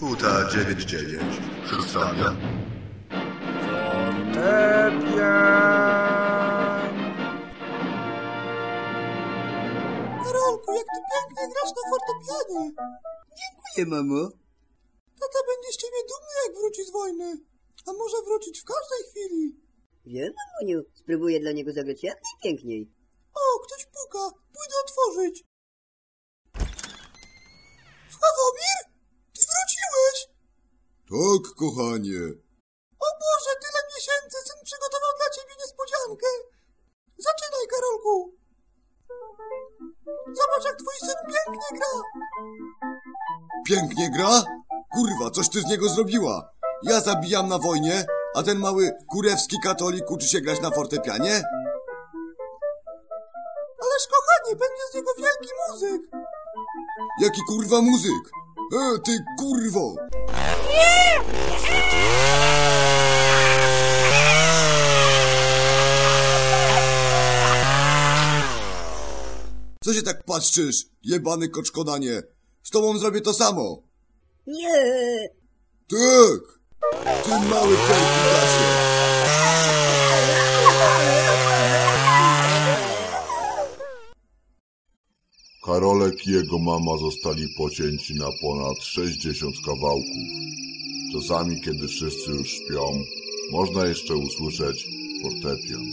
Uta 99 przedstawia Karolku, jak ty pięknie grasz na fortepianie. Dziękuję, mamo. Tata będzie z ciebie dumny, jak wróci z wojny. A może wrócić w każdej chwili. Wiem, mamuniu. Spróbuję dla niego zagrać jak najpiękniej. O, ktoś puka. Pójdę otworzyć. Tak, kochanie. O Boże, tyle miesięcy. Syn przygotował dla ciebie niespodziankę. Zaczynaj, Karolku. Zobacz, jak twój syn pięknie gra. Pięknie gra? Kurwa, coś ty z niego zrobiła. Ja zabijam na wojnie, a ten mały kurewski katolik uczy się grać na fortepianie? Ależ kochanie, będzie z niego wielki muzyk. Jaki kurwa muzyk? E, ty kurwo! Co się tak patrzysz, jebany koczkodanie? Z tobą zrobię to samo. Nie! Tak! Ty mały perkudasie! Karolek i jego mama zostali pocięci na ponad 60 kawałków. Czasami, kiedy wszyscy już śpią, można jeszcze usłyszeć fortepian.